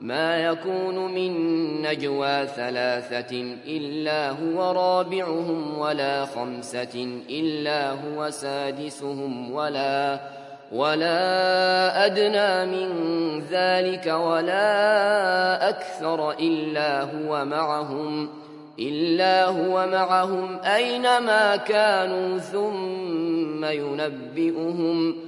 ما يكون من نجوى ثلاثة إلا هو رابعهم ولا خمسة إلا هو سادسهم ولا ولا أدنى من ذلك ولا أكثر إلا هو معهم إلا هو معهم أينما كانوا ثم ينبئهم.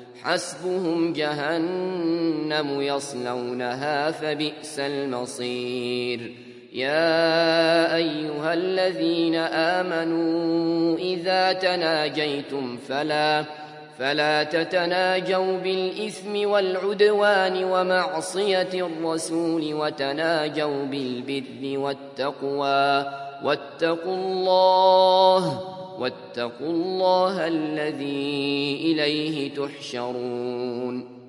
حسبهم جهنم يصلونها فبئس المصير. يا أيها الذين آمنوا إذا تناجيتم فلا فلا تتناجوا بالإثم والعدوان ومعصية الرسول وتناجوا بالبر والتقوى. واتقوا الله واتقوا الله الذي إليه تحشرون.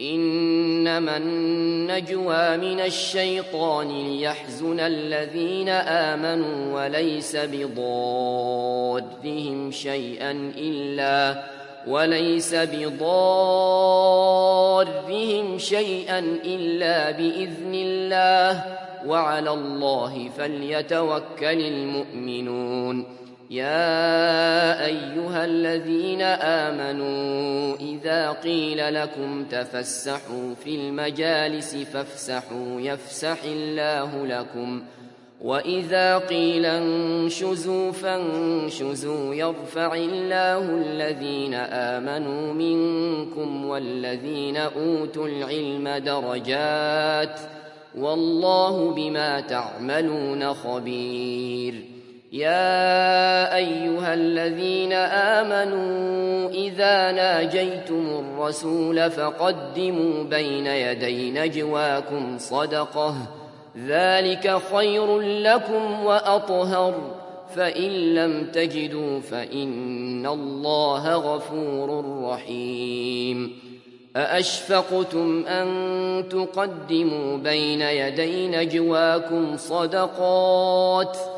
إنما النجوى من الشيطان ليحزن الذين آمنوا وليس بضادهم شيئا إلا وليس بضارهم شيئا إلا بإذن الله وعلى الله فليتوكل المؤمنون. يا أيها الذين آمنوا إذا قيل لكم تفسحوا في المجالس فافسحوا يفسح الله لكم وإذا قيل انشزوا فانشزوا يرفع الله الذين آمنوا منكم والذين أوتوا العلم درجات والله بما تعملون خبير يا أيها الذين آمنوا إذا ناجيتم الرسول فقدموا بين يدي نجواكم صدقة. ذلك خير لكم وأطهر. فإن لم تجدوا فإن الله غفور رحيم. أأشفقتم أن تقدموا بين يدي نجواكم صدقات ؟